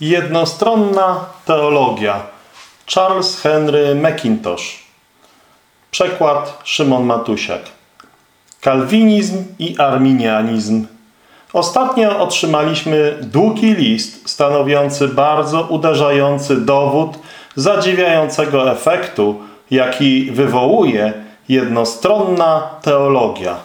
Jednostronna teologia. Charles Henry Mackintosh Przekład Szymon Matusiak. Kalwinizm i arminianizm. Ostatnio otrzymaliśmy długi list stanowiący bardzo uderzający dowód zadziwiającego efektu, jaki wywołuje jednostronna teologia.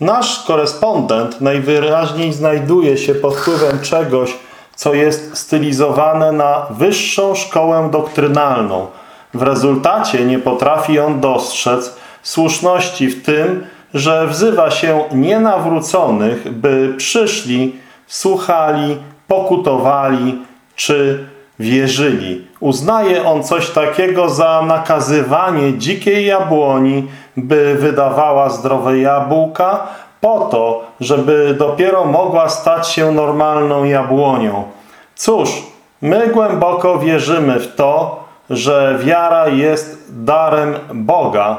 Nasz korespondent najwyraźniej znajduje się pod wpływem czegoś, co jest stylizowane na wyższą szkołę doktrynalną. W rezultacie nie potrafi on dostrzec słuszności w tym, że wzywa się nienawróconych, by przyszli, słuchali, pokutowali czy wierzyli. Uznaje on coś takiego za nakazywanie dzikiej jabłoni, by wydawała zdrowe jabłka, po to, żeby dopiero mogła stać się normalną jabłonią. Cóż, my głęboko wierzymy w to, że wiara jest darem Boga.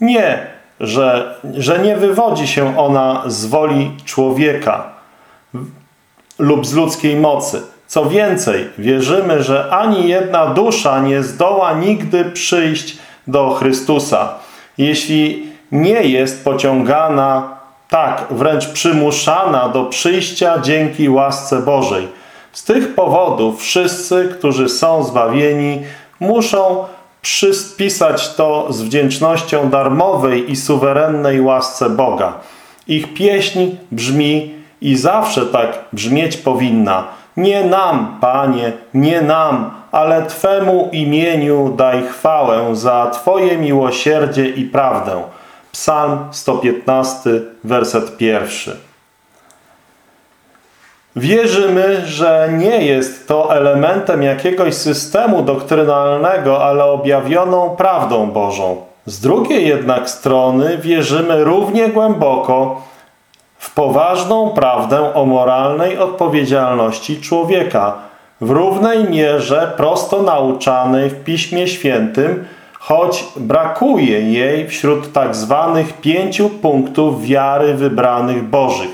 Nie, że, że nie wywodzi się ona z woli człowieka lub z ludzkiej mocy. Co więcej, wierzymy, że ani jedna dusza nie zdoła nigdy przyjść do Chrystusa, jeśli nie jest pociągana tak, wręcz przymuszana do przyjścia dzięki łasce Bożej. Z tych powodów wszyscy, którzy są zbawieni, muszą przyspisać to z wdzięcznością darmowej i suwerennej łasce Boga. Ich pieśń brzmi i zawsze tak brzmieć powinna. Nie nam, Panie, nie nam, ale Twemu imieniu daj chwałę za Twoje miłosierdzie i prawdę. Psalm 115, werset pierwszy. Wierzymy, że nie jest to elementem jakiegoś systemu doktrynalnego, ale objawioną prawdą Bożą. Z drugiej jednak strony wierzymy równie głęboko w poważną prawdę o moralnej odpowiedzialności człowieka, w równej mierze prosto nauczanej w Piśmie Świętym, choć brakuje jej wśród tak zwanych pięciu punktów wiary wybranych Bożych.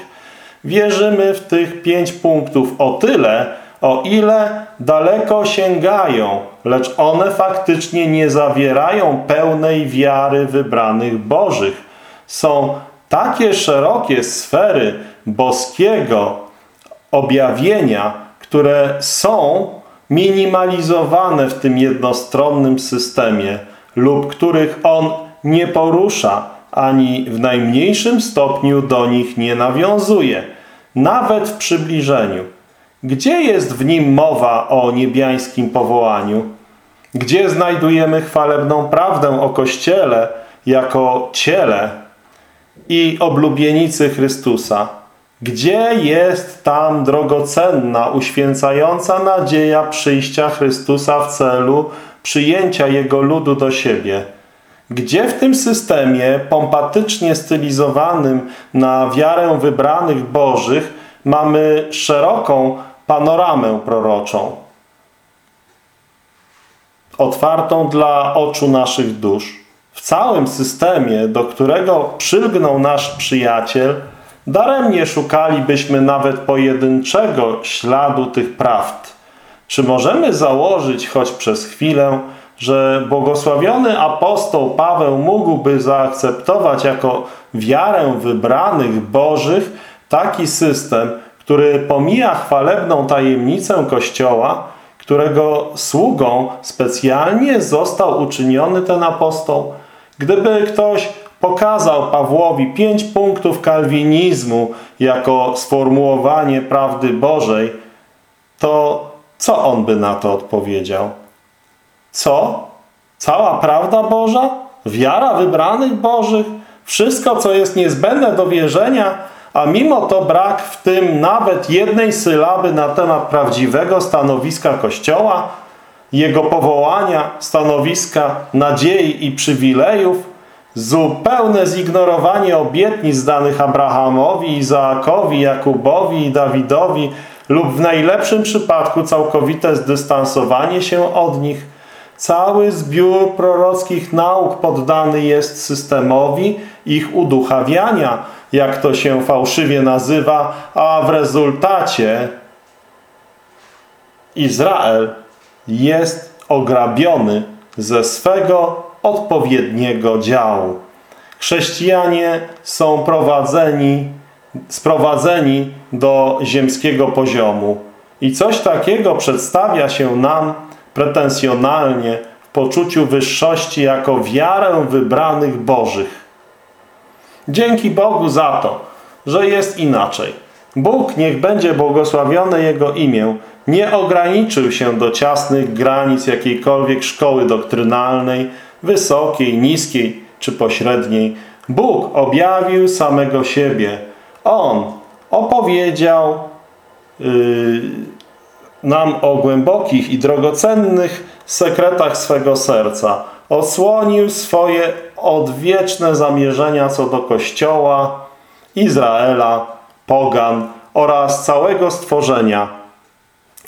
Wierzymy w tych pięć punktów o tyle, o ile daleko sięgają, lecz one faktycznie nie zawierają pełnej wiary wybranych Bożych. Są takie szerokie sfery boskiego objawienia, które są minimalizowane w tym jednostronnym systemie lub których on nie porusza, ani w najmniejszym stopniu do nich nie nawiązuje, nawet w przybliżeniu. Gdzie jest w nim mowa o niebiańskim powołaniu? Gdzie znajdujemy chwalebną prawdę o Kościele jako ciele i oblubienicy Chrystusa? Gdzie jest tam drogocenna, uświęcająca nadzieja przyjścia Chrystusa w celu przyjęcia Jego ludu do siebie? Gdzie w tym systemie pompatycznie stylizowanym na wiarę wybranych Bożych mamy szeroką panoramę proroczą, otwartą dla oczu naszych dusz. W całym systemie, do którego przylgnął nasz przyjaciel, daremnie szukalibyśmy nawet pojedynczego śladu tych prawd. Czy możemy założyć choć przez chwilę, że błogosławiony apostoł Paweł mógłby zaakceptować jako wiarę wybranych Bożych taki system, który pomija chwalebną tajemnicę Kościoła, którego sługą specjalnie został uczyniony ten apostoł. Gdyby ktoś pokazał Pawłowi pięć punktów kalwinizmu jako sformułowanie prawdy Bożej, to co on by na to odpowiedział? Co? Cała prawda Boża? Wiara wybranych Bożych? Wszystko, co jest niezbędne do wierzenia, a mimo to brak w tym nawet jednej sylaby na temat prawdziwego stanowiska Kościoła, jego powołania, stanowiska nadziei i przywilejów, zupełne zignorowanie obietnic danych Abrahamowi, Izaakowi, Jakubowi i Dawidowi lub w najlepszym przypadku całkowite zdystansowanie się od nich – Cały zbiór prorockich nauk poddany jest systemowi ich uduchawiania, jak to się fałszywie nazywa, a w rezultacie Izrael jest ograbiony ze swego odpowiedniego działu. Chrześcijanie są prowadzeni, sprowadzeni do ziemskiego poziomu. I coś takiego przedstawia się nam pretensjonalnie w poczuciu wyższości jako wiarę wybranych Bożych. Dzięki Bogu za to, że jest inaczej. Bóg, niech będzie błogosławione Jego imię, nie ograniczył się do ciasnych granic jakiejkolwiek szkoły doktrynalnej, wysokiej, niskiej czy pośredniej. Bóg objawił samego siebie. On opowiedział yy, nam o głębokich i drogocennych sekretach swego serca. Odsłonił swoje odwieczne zamierzenia co do Kościoła, Izraela, pogan oraz całego stworzenia.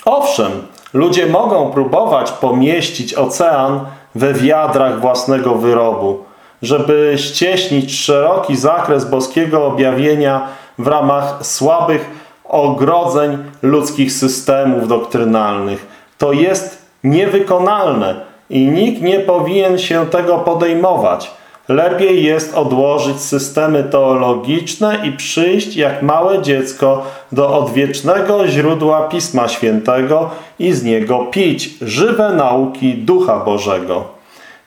Owszem, ludzie mogą próbować pomieścić ocean we wiadrach własnego wyrobu, żeby ścieśnić szeroki zakres boskiego objawienia w ramach słabych ogrodzeń ludzkich systemów doktrynalnych. To jest niewykonalne i nikt nie powinien się tego podejmować. Lepiej jest odłożyć systemy teologiczne i przyjść jak małe dziecko do odwiecznego źródła Pisma Świętego i z niego pić żywe nauki Ducha Bożego.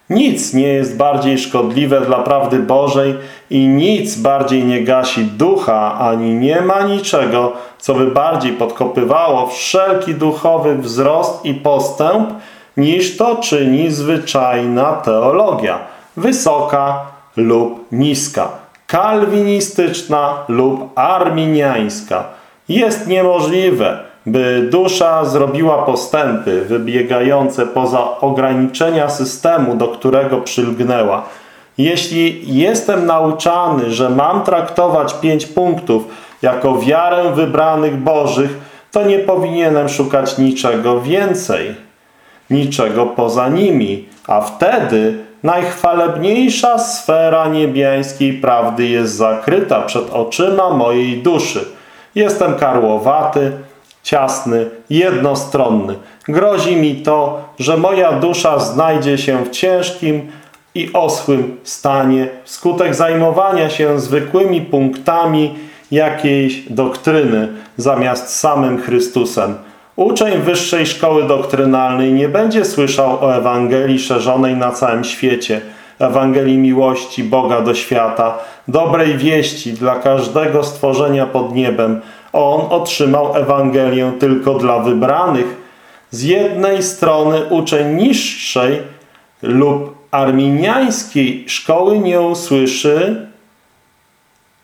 Nic nie jest bardziej szkodliwe dla prawdy Bożej i nic bardziej nie gasi ducha, ani nie ma niczego, co by bardziej podkopywało wszelki duchowy wzrost i postęp, niż to czyni zwyczajna teologia – wysoka lub niska, kalwinistyczna lub arminiańska. Jest niemożliwe, by dusza zrobiła postępy wybiegające poza ograniczenia systemu, do którego przylgnęła. Jeśli jestem nauczany, że mam traktować pięć punktów jako wiarę wybranych Bożych, to nie powinienem szukać niczego więcej, niczego poza nimi, a wtedy najchwalebniejsza sfera niebiańskiej prawdy jest zakryta przed oczyma mojej duszy. Jestem karłowaty, ciasny, jednostronny. Grozi mi to, że moja dusza znajdzie się w ciężkim i oschłym stanie wskutek zajmowania się zwykłymi punktami jakiejś doktryny zamiast samym Chrystusem. Uczeń wyższej szkoły doktrynalnej nie będzie słyszał o Ewangelii szerzonej na całym świecie, Ewangelii miłości Boga do świata, dobrej wieści dla każdego stworzenia pod niebem. On otrzymał Ewangelię tylko dla wybranych. Z jednej strony uczeń niższej lub arminiańskiej szkoły nie usłyszy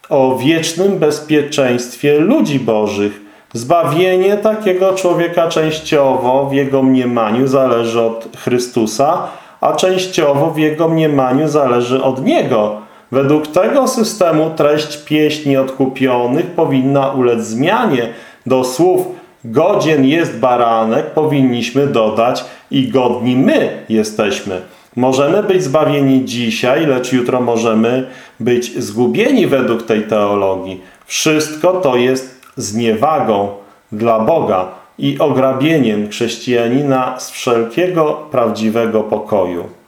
o wiecznym bezpieczeństwie ludzi bożych, Zbawienie takiego człowieka częściowo w jego mniemaniu zależy od Chrystusa, a częściowo w jego mniemaniu zależy od Niego. Według tego systemu treść pieśni odkupionych powinna ulec zmianie. Do słów godzien jest baranek powinniśmy dodać i godni my jesteśmy. Możemy być zbawieni dzisiaj, lecz jutro możemy być zgubieni według tej teologii. Wszystko to jest zniewagą dla Boga i ograbieniem chrześcijanina z wszelkiego prawdziwego pokoju.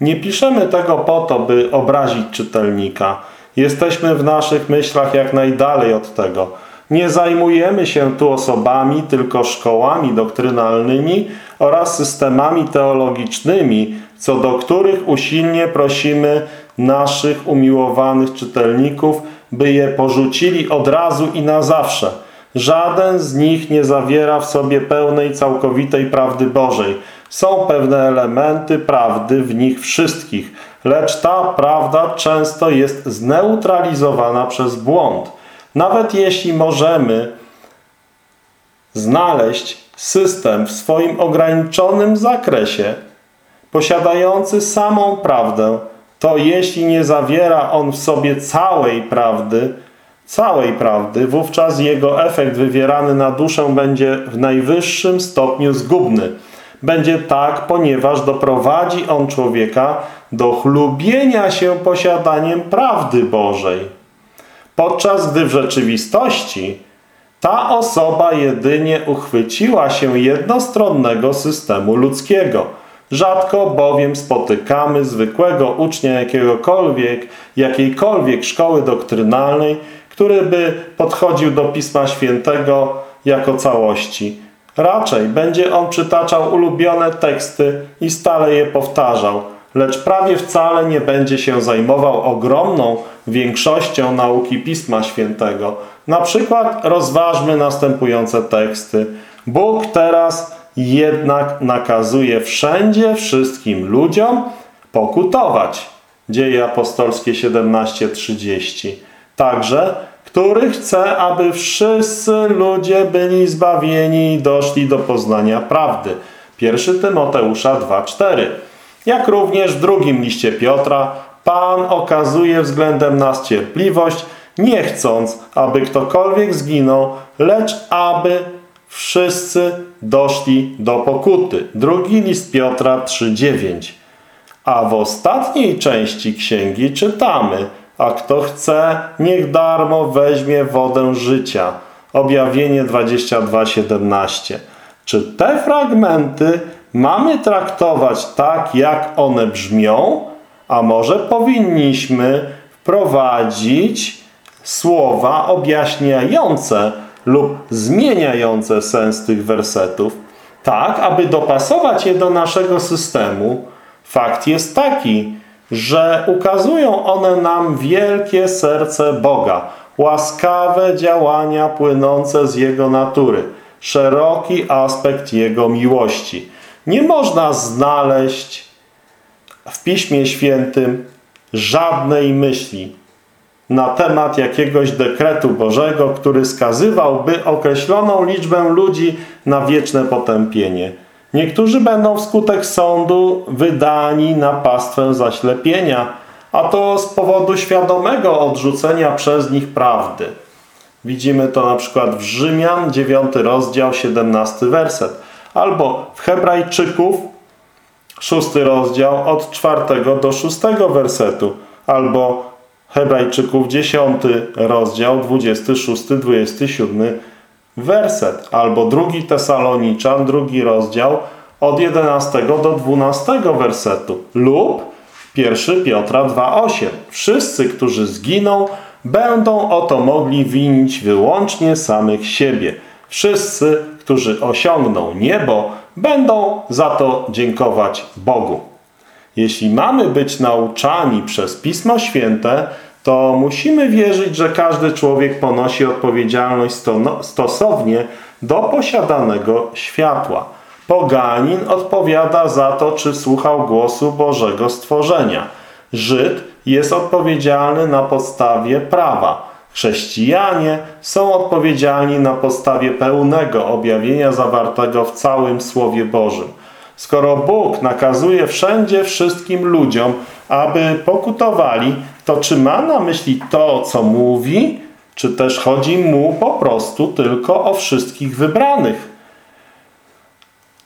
Nie piszemy tego po to, by obrazić czytelnika. Jesteśmy w naszych myślach jak najdalej od tego. Nie zajmujemy się tu osobami, tylko szkołami doktrynalnymi oraz systemami teologicznymi, co do których usilnie prosimy naszych umiłowanych czytelników, by je porzucili od razu i na zawsze. Żaden z nich nie zawiera w sobie pełnej, całkowitej prawdy Bożej. Są pewne elementy prawdy w nich wszystkich, lecz ta prawda często jest zneutralizowana przez błąd. Nawet jeśli możemy znaleźć system w swoim ograniczonym zakresie, posiadający samą prawdę, to jeśli nie zawiera on w sobie całej prawdy, całej prawdy, wówczas jego efekt wywierany na duszę będzie w najwyższym stopniu zgubny. Będzie tak, ponieważ doprowadzi on człowieka do chlubienia się posiadaniem prawdy Bożej. Podczas gdy w rzeczywistości Ta osoba jedynie uchwyciła się jednostronnego systemu ludzkiego. Rzadko bowiem spotykamy zwykłego ucznia jakiegokolwiek, jakiejkolwiek szkoły doktrynalnej, który by podchodził do Pisma Świętego jako całości. Raczej będzie on przytaczał ulubione teksty i stale je powtarzał, lecz prawie wcale nie będzie się zajmował ogromną większością nauki Pisma Świętego. Na przykład rozważmy następujące teksty. Bóg teraz jednak nakazuje wszędzie wszystkim ludziom pokutować. Dzieje apostolskie 17:30. Także, który chce, aby wszyscy ludzie byli zbawieni i doszli do poznania prawdy. 1 Tymoteusza 2:4. Jak również w drugim liście Piotra Pan okazuje względem nas cierpliwość, nie chcąc, aby ktokolwiek zginął, lecz aby wszyscy doszli do pokuty. Drugi list Piotra 3,9. A w ostatniej części księgi czytamy, a kto chce, niech darmo weźmie wodę życia. Objawienie 22,17. Czy te fragmenty mamy traktować tak, jak one brzmią, a może powinniśmy wprowadzić słowa objaśniające lub zmieniające sens tych wersetów, tak, aby dopasować je do naszego systemu. Fakt jest taki, że ukazują one nam wielkie serce Boga, łaskawe działania płynące z Jego natury, szeroki aspekt Jego miłości. Nie można znaleźć w Piśmie Świętym żadnej myśli na temat jakiegoś dekretu Bożego, który skazywałby określoną liczbę ludzi na wieczne potępienie. Niektórzy będą wskutek sądu wydani na pastwę zaślepienia, a to z powodu świadomego odrzucenia przez nich prawdy. Widzimy to na przykład w Rzymian, 9 rozdział, 17 werset, albo w Hebrajczyków, 6 rozdział, od 4 do 6 wersetu, albo Hebrajczyków 10 rozdział 26-27 werset albo drugi Tesaloniczan, drugi rozdział od 11 do 12 wersetu lub 1 Piotra 2,8 Wszyscy, którzy zginą, będą o to mogli winić wyłącznie samych siebie. Wszyscy, którzy osiągną niebo, będą za to dziękować Bogu. Jeśli mamy być nauczani przez Pismo Święte, to musimy wierzyć, że każdy człowiek ponosi odpowiedzialność stosownie do posiadanego światła. Poganin odpowiada za to, czy słuchał głosu Bożego stworzenia. Żyd jest odpowiedzialny na podstawie prawa. Chrześcijanie są odpowiedzialni na podstawie pełnego objawienia zawartego w całym Słowie Bożym. Skoro Bóg nakazuje wszędzie wszystkim ludziom, aby pokutowali, to czy ma na myśli to, co mówi, czy też chodzi mu po prostu tylko o wszystkich wybranych?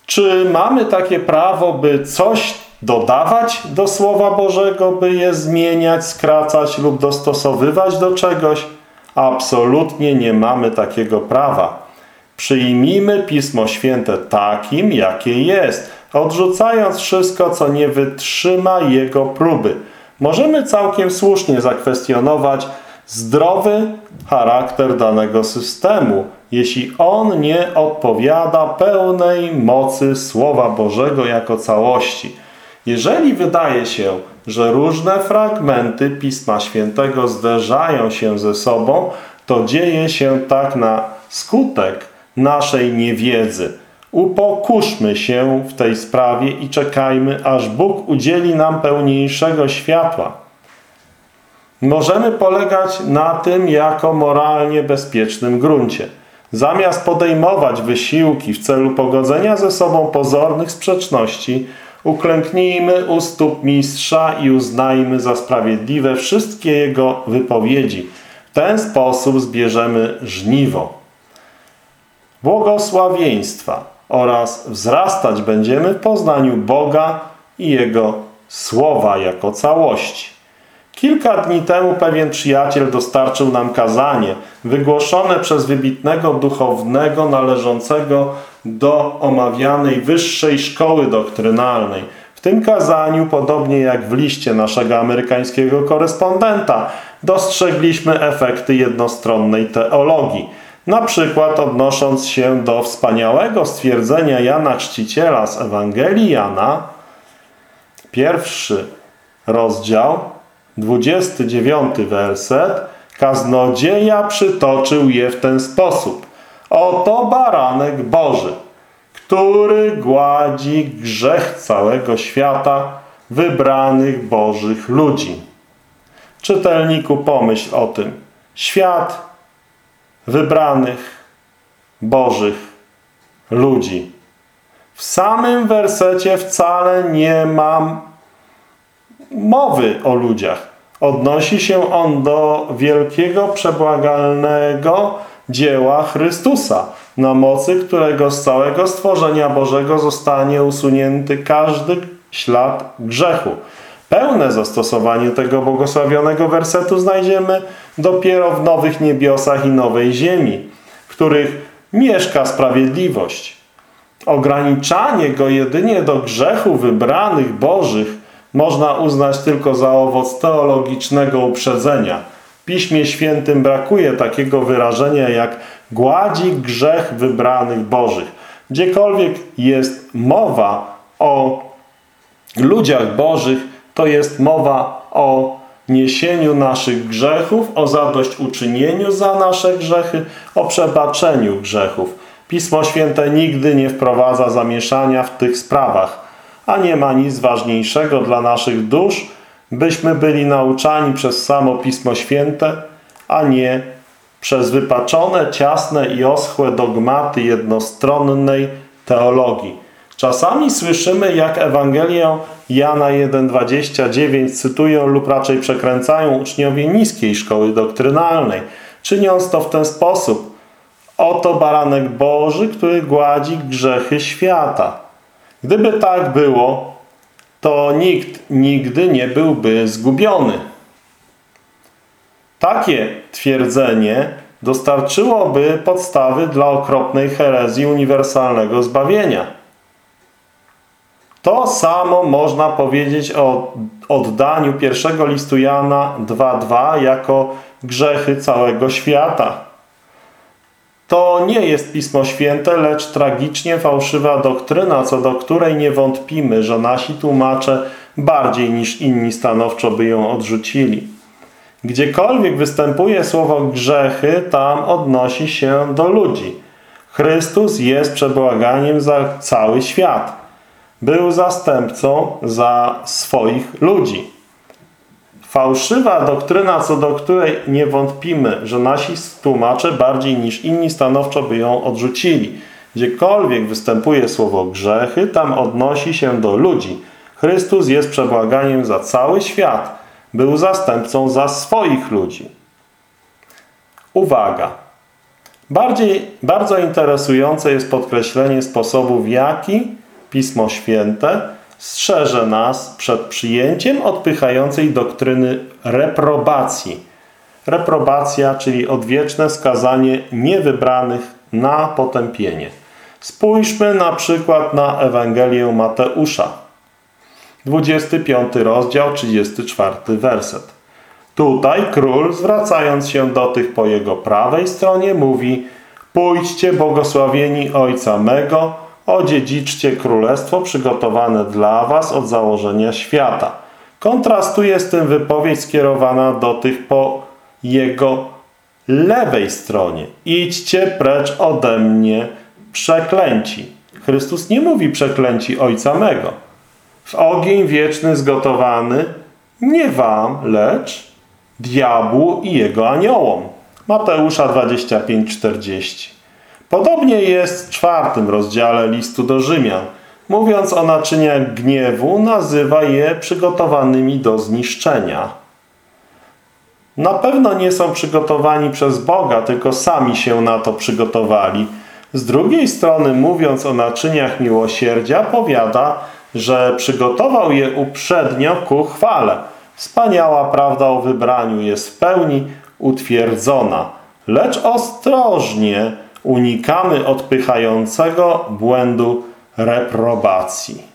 Czy mamy takie prawo, by coś dodawać do Słowa Bożego, by je zmieniać, skracać lub dostosowywać do czegoś? Absolutnie nie mamy takiego prawa. Przyjmijmy Pismo Święte takim, jakie jest, odrzucając wszystko, co nie wytrzyma jego próby. Możemy całkiem słusznie zakwestionować zdrowy charakter danego systemu, jeśli on nie odpowiada pełnej mocy Słowa Bożego jako całości. Jeżeli wydaje się, że różne fragmenty Pisma Świętego zderzają się ze sobą, to dzieje się tak na skutek naszej niewiedzy. Upokurzmy się w tej sprawie i czekajmy, aż Bóg udzieli nam pełniejszego światła. Możemy polegać na tym jako moralnie bezpiecznym gruncie. Zamiast podejmować wysiłki w celu pogodzenia ze sobą pozornych sprzeczności, uklęknijmy u stóp mistrza i uznajmy za sprawiedliwe wszystkie jego wypowiedzi. W ten sposób zbierzemy żniwo błogosławieństwa oraz wzrastać będziemy w poznaniu Boga i Jego Słowa jako całości. Kilka dni temu pewien przyjaciel dostarczył nam kazanie, wygłoszone przez wybitnego duchownego należącego do omawianej wyższej szkoły doktrynalnej. W tym kazaniu, podobnie jak w liście naszego amerykańskiego korespondenta, dostrzegliśmy efekty jednostronnej teologii. Na przykład odnosząc się do wspaniałego stwierdzenia Jana Chrzciciela z Ewangelii Jana, pierwszy rozdział, 29 werset, kaznodzieja przytoczył je w ten sposób. Oto baranek Boży, który gładzi grzech całego świata, wybranych Bożych ludzi. Czytelniku, pomyśl o tym. Świat wybranych Bożych ludzi. W samym wersecie wcale nie mam mowy o ludziach. Odnosi się on do wielkiego, przebłagalnego dzieła Chrystusa, na mocy którego z całego stworzenia Bożego zostanie usunięty każdy ślad grzechu. Pełne zastosowanie tego błogosławionego wersetu znajdziemy dopiero w nowych niebiosach i nowej ziemi, w których mieszka sprawiedliwość. Ograniczanie go jedynie do grzechu wybranych Bożych można uznać tylko za owoc teologicznego uprzedzenia. W Piśmie Świętym brakuje takiego wyrażenia jak gładzi grzech wybranych Bożych. Gdziekolwiek jest mowa o ludziach Bożych, to jest mowa o niesieniu naszych grzechów, o zadośćuczynieniu za nasze grzechy, o przebaczeniu grzechów. Pismo Święte nigdy nie wprowadza zamieszania w tych sprawach, a nie ma nic ważniejszego dla naszych dusz, byśmy byli nauczani przez samo Pismo Święte, a nie przez wypaczone, ciasne i oschłe dogmaty jednostronnej teologii. Czasami słyszymy, jak Ewangelię Jana 1,29 cytują lub raczej przekręcają uczniowie niskiej szkoły doktrynalnej, czyniąc to w ten sposób. Oto baranek Boży, który gładzi grzechy świata. Gdyby tak było, to nikt nigdy nie byłby zgubiony. Takie twierdzenie dostarczyłoby podstawy dla okropnej herezji uniwersalnego zbawienia. To samo można powiedzieć o oddaniu pierwszego listu Jana 2.2 jako grzechy całego świata. To nie jest Pismo Święte, lecz tragicznie fałszywa doktryna, co do której nie wątpimy, że nasi tłumacze bardziej niż inni stanowczo by ją odrzucili. Gdziekolwiek występuje słowo grzechy, tam odnosi się do ludzi. Chrystus jest przebłaganiem za cały świat był zastępcą za swoich ludzi. Fałszywa doktryna, co do której nie wątpimy, że nasi tłumacze bardziej niż inni stanowczo by ją odrzucili. Gdziekolwiek występuje słowo grzechy, tam odnosi się do ludzi. Chrystus jest przebłaganiem za cały świat. Był zastępcą za swoich ludzi. Uwaga! Bardziej, bardzo interesujące jest podkreślenie sposobu, w jaki Pismo Święte strzeże nas przed przyjęciem odpychającej doktryny reprobacji. Reprobacja, czyli odwieczne skazanie niewybranych na potępienie. Spójrzmy na przykład na Ewangelię Mateusza. 25 rozdział, 34 werset. Tutaj król, zwracając się do tych po jego prawej stronie, mówi Pójdźcie błogosławieni Ojca mego, odziedziczcie królestwo przygotowane dla was od założenia świata. Kontrastuje z tym wypowiedź skierowana do tych po jego lewej stronie. Idźcie precz ode mnie, przeklęci. Chrystus nie mówi przeklęci Ojca mego. W ogień wieczny zgotowany nie wam, lecz diabłu i jego aniołom. Mateusza 25:40. Podobnie jest w czwartym rozdziale listu do Rzymian. Mówiąc o naczyniach gniewu, nazywa je przygotowanymi do zniszczenia. Na pewno nie są przygotowani przez Boga, tylko sami się na to przygotowali. Z drugiej strony, mówiąc o naczyniach miłosierdzia, powiada, że przygotował je uprzednio ku chwale. Wspaniała prawda o wybraniu jest w pełni utwierdzona, lecz ostrożnie unikamy odpychającego błędu reprobacji.